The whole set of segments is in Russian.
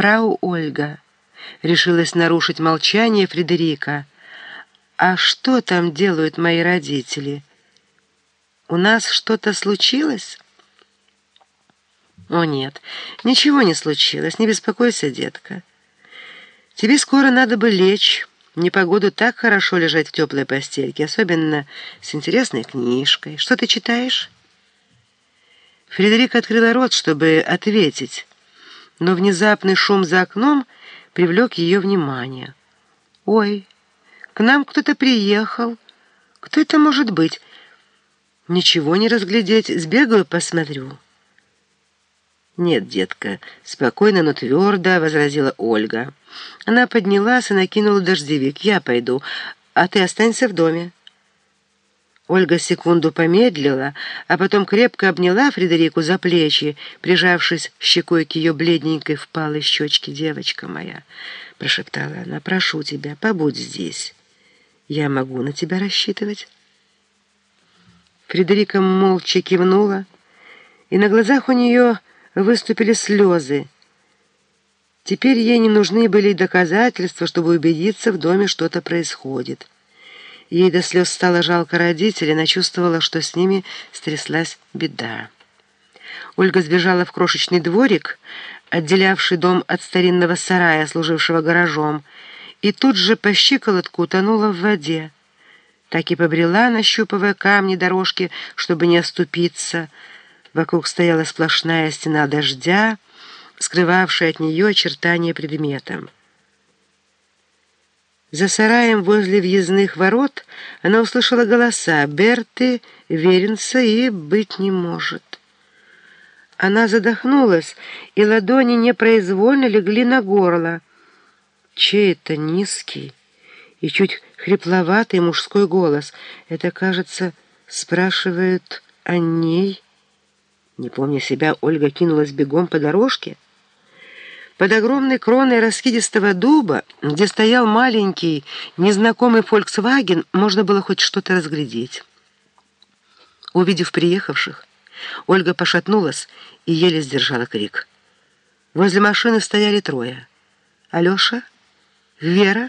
«Фрау Ольга», — решилась нарушить молчание Фредерика, «а что там делают мои родители? У нас что-то случилось?» «О нет, ничего не случилось, не беспокойся, детка. Тебе скоро надо бы лечь». Непогоду так хорошо лежать в теплой постельке, особенно с интересной книжкой. Что ты читаешь?» Фредерик открыла рот, чтобы ответить, но внезапный шум за окном привлек ее внимание. «Ой, к нам кто-то приехал. Кто это может быть? Ничего не разглядеть. Сбегаю, посмотрю». «Нет, детка», — спокойно, но твердо возразила Ольга. Она поднялась и накинула дождевик. «Я пойду, а ты останься в доме». Ольга секунду помедлила, а потом крепко обняла Фредерику за плечи, прижавшись щекой к ее бледненькой впалой щечке. «Девочка моя», — прошептала она, — «прошу тебя, побудь здесь. Я могу на тебя рассчитывать». Фредерика молча кивнула, и на глазах у нее выступили слезы. Теперь ей не нужны были доказательства, чтобы убедиться, в доме что-то происходит. Ей до слез стало жалко родителей, она чувствовала, что с ними стряслась беда. Ольга сбежала в крошечный дворик, отделявший дом от старинного сарая, служившего гаражом, и тут же по щиколотку утонула в воде. Так и побрела, нащупывая камни дорожки, чтобы не оступиться, Вокруг стояла сплошная стена дождя, скрывавшая от нее очертания предмета. За сараем возле въездных ворот она услышала голоса Берты, Веренца и «Быть не может». Она задохнулась, и ладони непроизвольно легли на горло. Чей это низкий и чуть хрипловатый мужской голос? Это, кажется, спрашивают о ней. Не помня себя, Ольга кинулась бегом по дорожке. Под огромной кроной раскидистого дуба, где стоял маленький, незнакомый «Фольксваген», можно было хоть что-то разглядеть. Увидев приехавших, Ольга пошатнулась и еле сдержала крик. Возле машины стояли трое. Алеша, Вера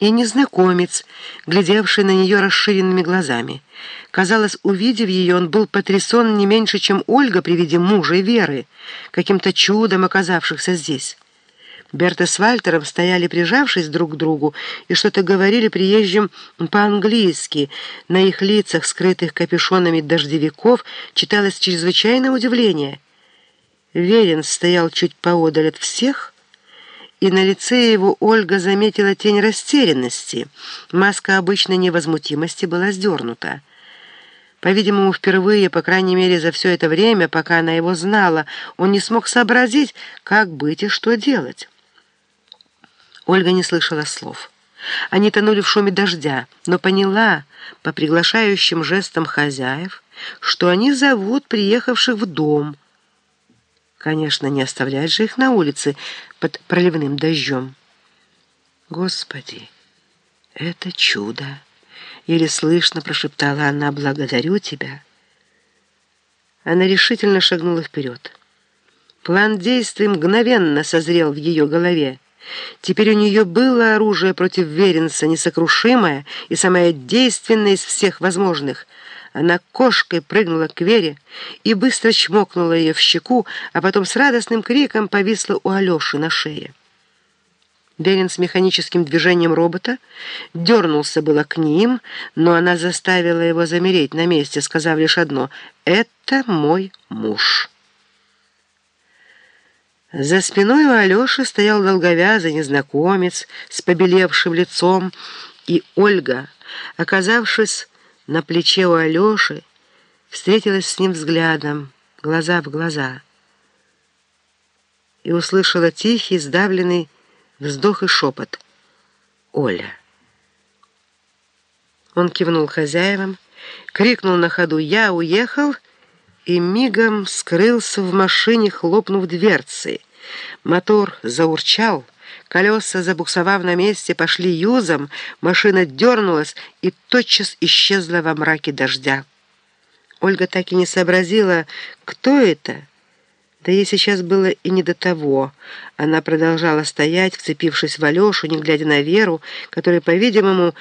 и незнакомец, глядевший на нее расширенными глазами. Казалось, увидев ее, он был потрясен не меньше, чем Ольга при виде мужа и Веры, каким-то чудом оказавшихся здесь. Берта с Вальтером стояли, прижавшись друг к другу, и что-то говорили приезжим по-английски. На их лицах, скрытых капюшонами дождевиков, читалось чрезвычайное удивление. Верин стоял чуть поодаль от всех — и на лице его Ольга заметила тень растерянности. Маска обычной невозмутимости была сдернута. По-видимому, впервые, по крайней мере, за все это время, пока она его знала, он не смог сообразить, как быть и что делать. Ольга не слышала слов. Они тонули в шуме дождя, но поняла по приглашающим жестам хозяев, что они зовут приехавших в дом — Конечно, не оставлять же их на улице под проливным дождем. Господи, это чудо! Еле слышно прошептала она «Благодарю тебя». Она решительно шагнула вперед. План действий мгновенно созрел в ее голове. Теперь у нее было оружие против Веренса, несокрушимое и самое действенное из всех возможных — она кошкой прыгнула к Вере и быстро чмокнула ее в щеку, а потом с радостным криком повисла у Алеши на шее. Берин с механическим движением робота дернулся было к ним, но она заставила его замереть на месте, сказав лишь одно «Это мой муж». За спиной у Алеши стоял долговязый незнакомец с побелевшим лицом, и Ольга, оказавшись на плече у Алеши, встретилась с ним взглядом, глаза в глаза, и услышала тихий, сдавленный вздох и шепот. «Оля!» Он кивнул хозяевам, крикнул на ходу «Я уехал!» и мигом скрылся в машине, хлопнув дверцы. Мотор заурчал, Колеса, забуксовав на месте, пошли юзом, машина дернулась и тотчас исчезла во мраке дождя. Ольга так и не сообразила, кто это, Да ей сейчас было и не до того. Она продолжала стоять, вцепившись в Алешу, не глядя на Веру, которая, по-видимому,